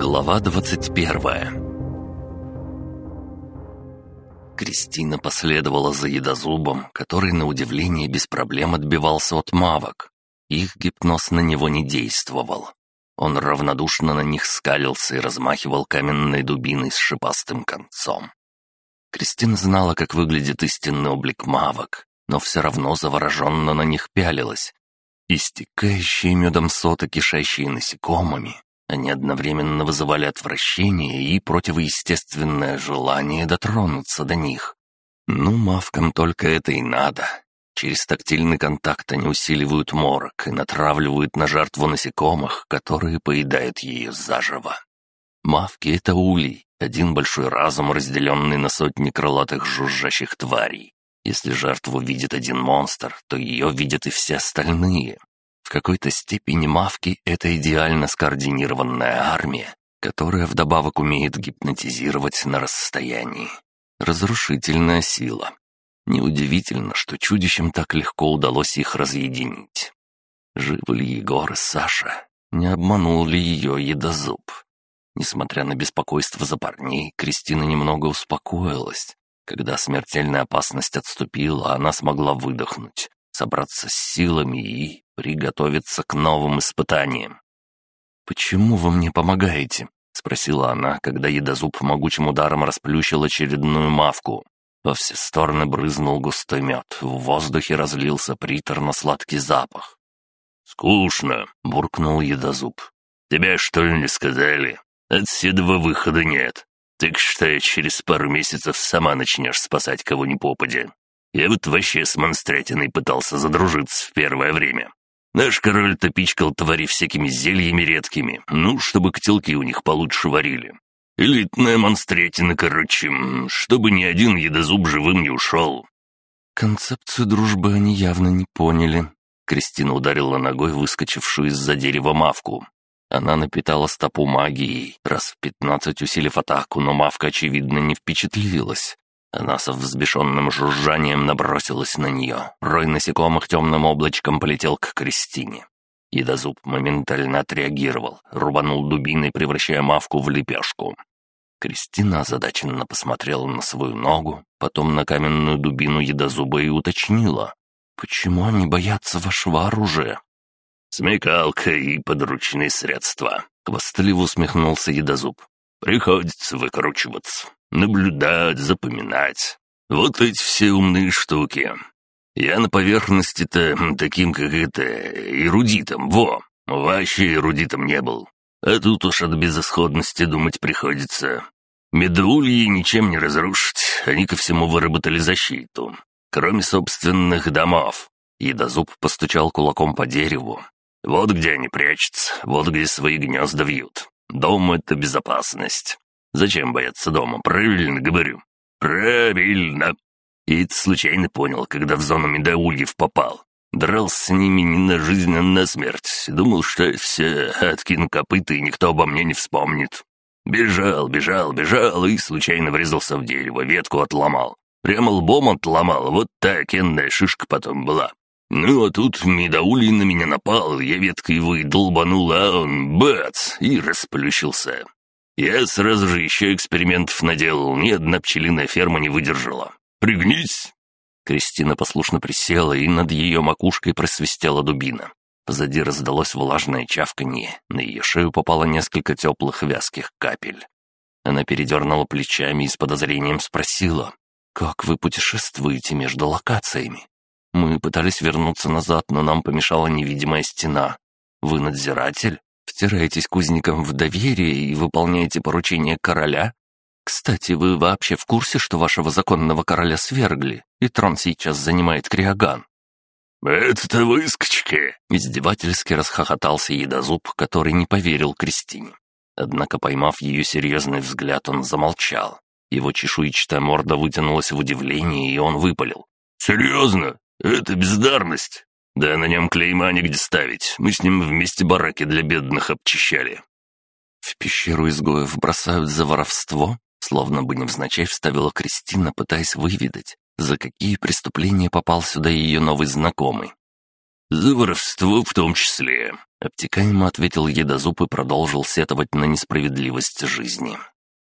Глава двадцать первая Кристина последовала за едозубом, который, на удивление, без проблем отбивался от мавок. Их гипноз на него не действовал. Он равнодушно на них скалился и размахивал каменной дубиной с шипастым концом. Кристина знала, как выглядит истинный облик мавок, но все равно завороженно на них пялилась. Истекающие медом соты, кишащие насекомыми, они одновременно вызывали отвращение и противоестественное желание дотронуться до них. Ну, мавкам только это и надо. Через тактильный контакт они усиливают морок и натравливают на жертву насекомых, которые поедают ее заживо. Мавки — это улей, один большой разум, разделенный на сотни крылатых жужжащих тварей. Если жертву видит один монстр, то ее видят и все остальные. В какой-то степени мавки — это идеально скоординированная армия, которая вдобавок умеет гипнотизировать на расстоянии. Разрушительная сила. Неудивительно, что чудищам так легко удалось их разъединить. Живы ли Егор и Саша? Не обманул ли ее едозуб? Несмотря на беспокойство за парней, Кристина немного успокоилась. Когда смертельная опасность отступила, она смогла выдохнуть, собраться с силами и приготовиться к новым испытаниям. «Почему вы мне помогаете?» — спросила она, когда едозуб могучим ударом расплющил очередную мавку. Во все стороны брызнул густой мед, в воздухе разлился приторно-сладкий запах. «Скучно», — буркнул едозуб. «Тебя что ли не сказали? Отсюда выхода нет. Так что через пару месяцев сама начнешь спасать кого ни попадя. Я вот вообще с монстрятиной пытался задружиться в первое время. Наш король-то пичкал твари всякими зельями редкими, ну, чтобы котелки у них получше варили. Элитная монстретина, короче, чтобы ни один едозуб живым не ушел». Концепцию дружбы они явно не поняли. Кристина ударила ногой выскочившую из-за дерева мавку. Она напитала стопу магией, раз в пятнадцать усилив атаку, но мавка, очевидно, не впечатлилась. Она со взбешенным жужжанием набросилась на нее. Рой насекомых темным облачком полетел к Кристине. Едозуб моментально отреагировал, рубанул дубиной, превращая мавку в лепешку. Кристина озадаченно посмотрела на свою ногу, потом на каменную дубину едозуба и уточнила. «Почему они боятся вашего оружия?» «Смекалка и подручные средства», — хвастливо усмехнулся едозуб. «Приходится выкручиваться, наблюдать, запоминать. Вот эти все умные штуки. Я на поверхности-то таким, как это, эрудитом, во, вообще эрудитом не был. А тут уж от безысходности думать приходится. Медульи ничем не разрушить, они ко всему выработали защиту. Кроме собственных домов. Едозуб постучал кулаком по дереву. Вот где они прячутся, вот где свои гнезда вьют. Дом — это безопасность. Зачем бояться дома, правильно говорю? Правильно. И это случайно понял, когда в зону медоульев попал. Дрался с ними не на жизнь, а на смерть. Думал, что все откину копыта, и никто обо мне не вспомнит. Бежал, бежал, бежал и случайно врезался в дерево, ветку отломал. Прямо лбом отломал, вот так энная шишка потом была. Ну, а тут медоулий на меня напал, я веткой его и долбанул, а он бац, и расплющился. Я сразу же еще экспериментов наделал, ни одна пчелиная ферма не выдержала. Пригнись, Кристина послушно присела, и над ее макушкой просвистела дубина. Позади раздалось влажное чавканье, на ее шею попало несколько теплых вязких капель. Она передернула плечами и с подозрением спросила, «Как вы путешествуете между локациями?» «Мы пытались вернуться назад, но нам помешала невидимая стена. Вы надзиратель? Втираетесь кузникам в доверие и выполняете поручения короля?» «Кстати, вы вообще в курсе, что вашего законного короля свергли, и трон сейчас занимает Криоган?» «Это-то выскочки!» — издевательски расхохотался едозуб, который не поверил Кристине. Однако, поймав ее серьезный взгляд, он замолчал. Его чешуйчатая морда вытянулась в удивлении, и он выпалил. «Серьезно? Это бездарность? Да на нем клейма негде ставить. Мы с ним вместе бараки для бедных обчищали». «В пещеру изгоев бросают за воровство?» Словно бы невзначай вставила Кристина, пытаясь выведать, за какие преступления попал сюда ее новый знакомый. За воровство в том числе», — обтекаемо ответил едозуб и продолжил сетовать на несправедливость жизни.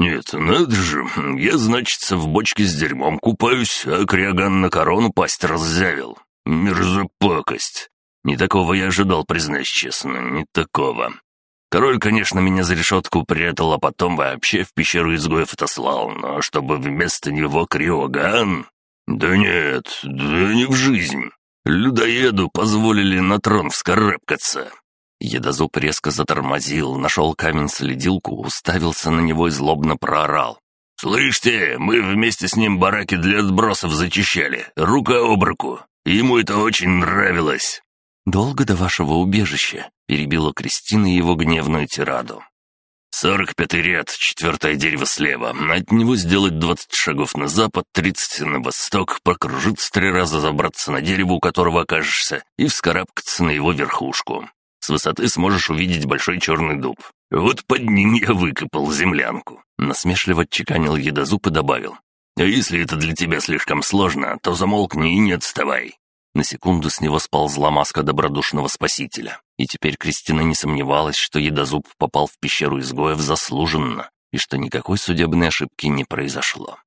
«Нет, надо же, я, значится, в бочке с дерьмом купаюсь, а Криоган на корону пасть раззявил. Мерзопакость. Не такого я ожидал, признаюсь честно, не такого. Король, конечно, меня за решетку прятал, а потом вообще в пещеру изгоев отослал, но чтобы вместо него Криоган... Да нет, да не в жизнь. Людоеду позволили на трон вскарабкаться. Едозуб резко затормозил, нашел камень-следилку, уставился на него и злобно проорал. «Слышите, мы вместе с ним бараки для отбросов зачищали, рука об руку. Ему это очень нравилось». «Долго до вашего убежища?» — перебила Кристина его гневную тираду. «Сорок пятый ряд, четвертое дерево слева. От него сделать двадцать шагов на запад, тридцать на восток, прокружиться три раза, забраться на дерево, у которого окажешься, и вскарабкаться на его верхушку. С высоты сможешь увидеть большой черный дуб. Вот под ним я выкопал землянку». Насмешливо отчеканил едозуб и добавил. «А если это для тебя слишком сложно, то замолкни и не отставай. На секунду с него сползла маска добродушного спасителя, и теперь Кристина не сомневалась, что едозуб попал в пещеру изгоев заслуженно, и что никакой судебной ошибки не произошло.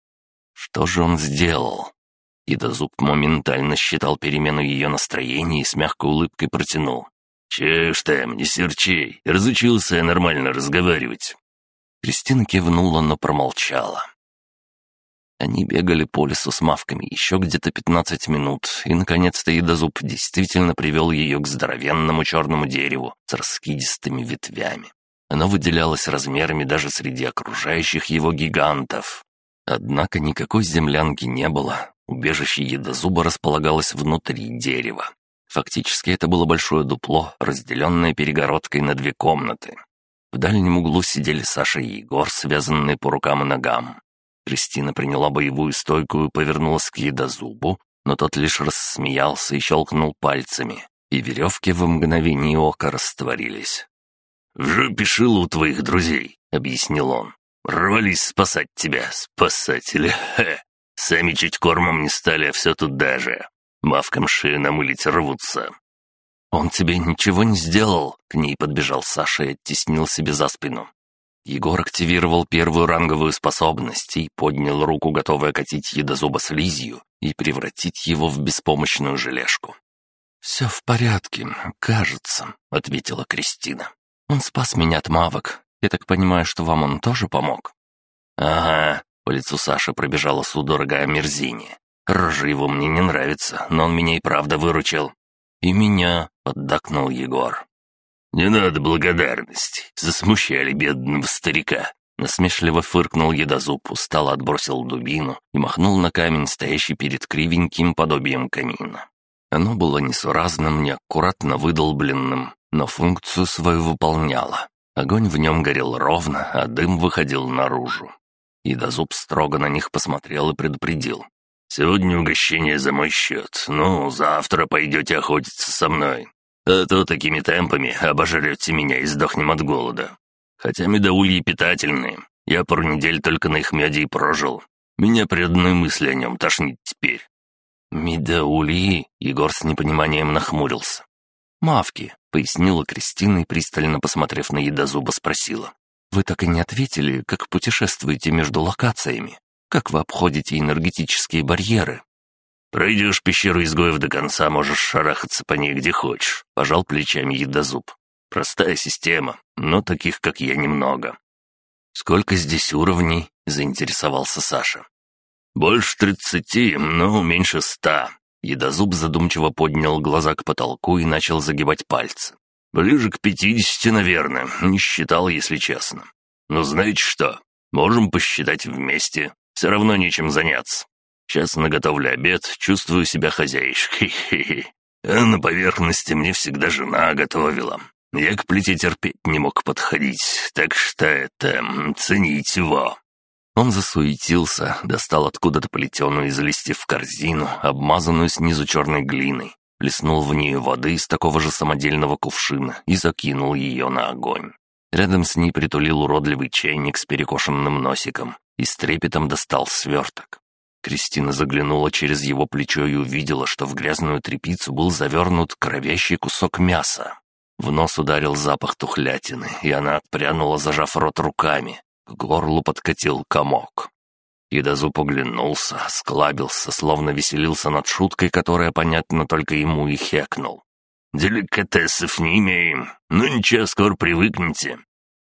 Что же он сделал? Едозуб моментально считал перемену ее настроения и с мягкой улыбкой протянул. «Че ж там, не серчай, разучился я нормально разговаривать». Кристина кивнула, но промолчала. Они бегали по лесу с мавками еще где-то 15 минут, и, наконец-то, едозуб действительно привел ее к здоровенному черному дереву с раскидистыми ветвями. Оно выделялось размерами даже среди окружающих его гигантов. Однако никакой землянки не было. Убежище едозуба располагалось внутри дерева. Фактически это было большое дупло, разделенное перегородкой на две комнаты. В дальнем углу сидели Саша и Егор, связанные по рукам и ногам. Кристина приняла боевую стойку и повернулась к едозубу, но тот лишь рассмеялся и щелкнул пальцами, и веревки в мгновение ока растворились. «В жопе шило у твоих друзей», — объяснил он. «Рвались спасать тебя, спасатели, хе. Сами чуть кормом не стали, а все тут даже. Мавкам шею намылить рвутся». «Он тебе ничего не сделал?» — к ней подбежал Саша и оттеснил себе за спину. Егор активировал первую ранговую способность и поднял руку, готовый окатить едозуба слизью и превратить его в беспомощную желешку. «Все в порядке, кажется», — ответила Кристина. «Он спас меня от мавок. Я так понимаю, что вам он тоже помог?» «Ага», — по лицу Саши пробежала судорога омерзения. «Рожа его мне не нравится, но он меня и правда выручил». «И меня», — поддакнул Егор. «Не надо благодарности, засмущали бедного старика». Насмешливо фыркнул едозуб, устало отбросил дубину и махнул на камень, стоящий перед кривеньким подобием камина. Оно было несуразным, неаккуратно выдолбленным, но функцию свою выполняло. Огонь в нем горел ровно, а дым выходил наружу. Едозуб строго на них посмотрел и предупредил. «Сегодня угощение за мой счет. Ну, завтра пойдете охотиться со мной. А то такими темпами обожрете меня и сдохнем от голода. Хотя медоульи питательные. Я пару недель только на их мяде и прожил. Меня при одной мысли о нем тошнит теперь». «Медоульи?» — Егор с непониманием нахмурился. «Мавки», — пояснила Кристина и, пристально посмотрев на едозуба, спросила. «Вы так и не ответили, как путешествуете между локациями? Как вы обходите энергетические барьеры?» «Пройдешь пещеру изгоев до конца, можешь шарахаться по ней где хочешь», — пожал плечами едозуб. «Простая система, но таких, как я, немного». «Сколько здесь уровней?» — заинтересовался Саша. «Больше тридцати, но меньше ста». Едозуб задумчиво поднял глаза к потолку и начал загибать пальцы. «Ближе к пятидесяти, наверное, не считал, если честно. Но знаете что, можем посчитать вместе, все равно нечем заняться». Сейчас наготовлю обед, чувствую себя хозяйшкой. А на поверхности мне всегда жена готовила. Я к плите терпеть не мог подходить, так что это... ценить его». Он засуетился, достал откуда-то плетеную из листьев корзину, обмазанную снизу черной глиной, плеснул в нее воды из такого же самодельного кувшина и закинул ее на огонь. Рядом с ней притулил уродливый чайник с перекошенным носиком и с трепетом достал сверток. Кристина заглянула через его плечо и увидела, что в грязную тряпицу был завернут кровящий кусок мяса. В нос ударил запах тухлятины, и она отпрянула, зажав рот руками. К горлу подкатил комок. Едозуб оглянулся, склабился, словно веселился над шуткой, которая, понятно, только ему и хекнул. «Деликатесов не имеем. Ну ничего, скоро привыкнете.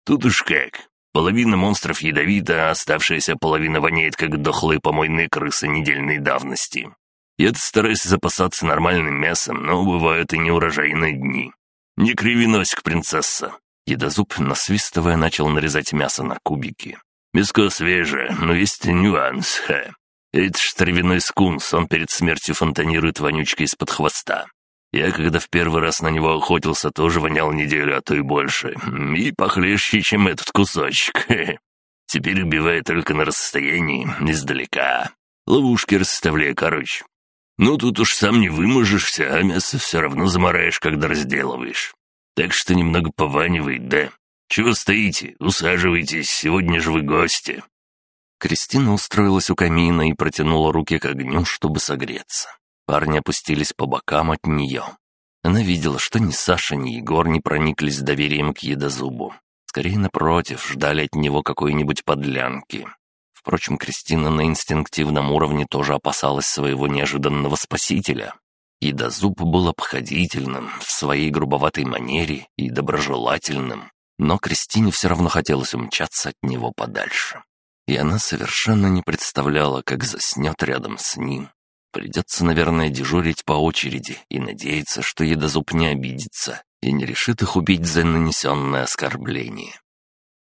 Тут уж как. Половина монстров ядовита, а оставшаяся половина воняет, как дохлые помойные крысы недельной давности. Я-то стараюсь запасаться нормальным мясом, но бывают и неурожайные дни. Не криви носик, принцесса». Едозуб, насвистывая, начал нарезать мясо на кубики. «Мяско свежее, но есть нюанс, ха. Это ж травяной скунс, он перед смертью фонтанирует вонючкой из-под хвоста. Я, когда в первый раз на него охотился, тоже вонял неделю, а то и больше. И похлеще, чем этот кусочек. Теперь убиваю только на расстоянии, издалека. Ловушки расставляю, короче. Ну, тут уж сам не выможешься, а мясо все равно замораешь, когда разделываешь. Так что немного пованивает, да? Чего стоите? Усаживайтесь, сегодня же вы гости». Кристина устроилась у камина и протянула руки к огню, чтобы согреться. Парни опустились по бокам от нее. Она видела, что ни Саша, ни Егор не прониклись доверием к едозубу. Скорее, напротив, ждали от него какой-нибудь подлянки. Впрочем, Кристина на инстинктивном уровне тоже опасалась своего неожиданного спасителя. Едозуб был обходительным, в своей грубоватой манере и доброжелательным, но Кристине все равно хотелось умчаться от него подальше. И она совершенно не представляла, как заснет рядом с ним, Придется, наверное, дежурить по очереди и надеяться, что едозуб не обидится и не решит их убить за нанесенное оскорбление.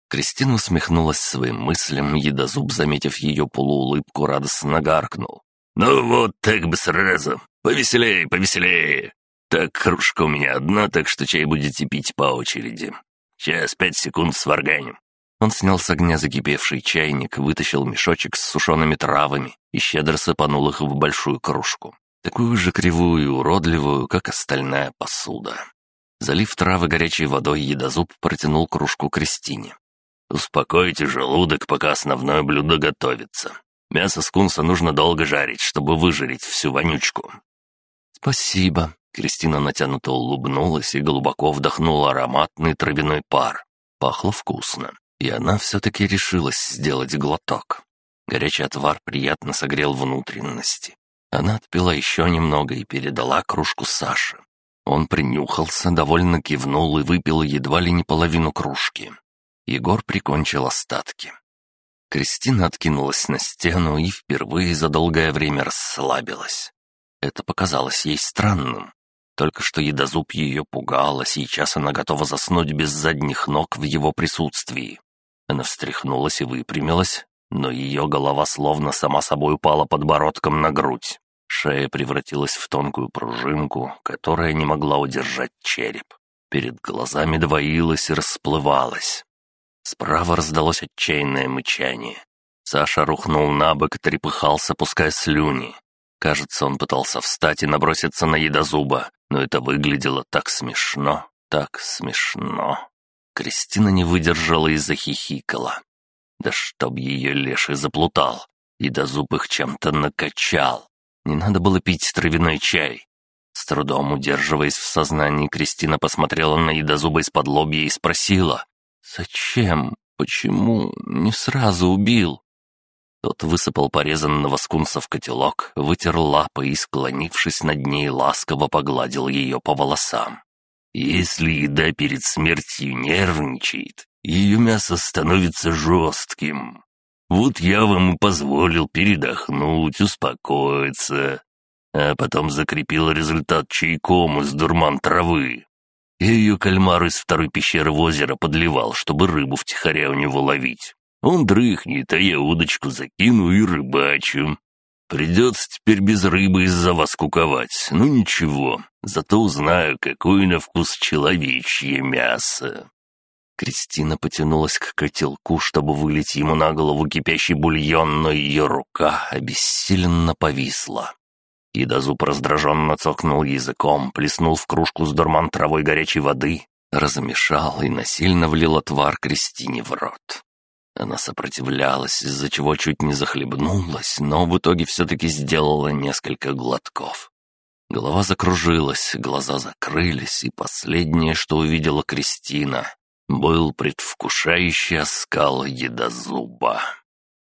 Кристина усмехнулась своим мыслям, едозуб, заметив ее полуулыбку, радостно гаркнул. «Ну вот, так бы сразу. Повеселее, повеселее. Так, кружка у меня одна, так что чай будете пить по очереди. Сейчас пять секунд сварганим. Он снял с огня закипевший чайник, вытащил мешочек с сушеными травами и щедро сыпанул их в большую кружку. Такую же кривую и уродливую, как остальная посуда. Залив травы горячей водой, едозуб протянул кружку Кристине. «Успокойте желудок, пока основное блюдо готовится. Мясо скунса нужно долго жарить, чтобы выжарить всю вонючку». «Спасибо», — Кристина натянуто улыбнулась и глубоко вдохнула ароматный травяной пар. Пахло вкусно и она все-таки решилась сделать глоток. Горячий отвар приятно согрел внутренности. Она отпила еще немного и передала кружку Саше. Он принюхался, довольно кивнул и выпил едва ли не половину кружки. Егор прикончил остатки. Кристина откинулась на стену и впервые за долгое время расслабилась. Это показалось ей странным. Только что едозуб ее пугал, а сейчас она готова заснуть без задних ног в его присутствии. Она встряхнулась и выпрямилась, но ее голова словно сама собой упала подбородком на грудь. Шея превратилась в тонкую пружинку, которая не могла удержать череп. Перед глазами двоилась и расплывалась. Справа раздалось отчаянное мычание. Саша рухнул на бок трепыхался, пуская слюни. Кажется, он пытался встать и наброситься на едозуба, но это выглядело так смешно, так смешно. Кристина не выдержала и захихикала. Да чтоб ее леший заплутал, и до зуб их чем-то накачал. Не надо было пить травяной чай. С трудом удерживаясь в сознании, Кристина посмотрела на едозуба из-под лобья и спросила, «Зачем? Почему? Не сразу убил?» Тот высыпал порезанного скунса в котелок, вытер лапы и, склонившись над ней, ласково погладил ее по волосам. Если еда перед смертью нервничает, ее мясо становится жестким. Вот я вам и позволил передохнуть, успокоиться, а потом закрепил результат чайком из дурман травы. Я ее кальмар из второй пещеры в озеро подливал, чтобы рыбу втихаря у него ловить. Он дрыхнет, а я удочку закину и рыбачу. Придется теперь без рыбы из-за вас куковать. Ну ничего, зато узнаю, какое на вкус человечье мясо». Кристина потянулась к котелку, чтобы вылить ему на голову кипящий бульон, но ее рука обессиленно повисла. Едозуб раздраженно цокнул языком, плеснул в кружку с дурман травой горячей воды, размешал и насильно влил отвар Кристине в рот. Она сопротивлялась, из-за чего чуть не захлебнулась, но в итоге все-таки сделала несколько глотков. Голова закружилась, глаза закрылись, и последнее, что увидела Кристина, был предвкушающий оскал едозуба.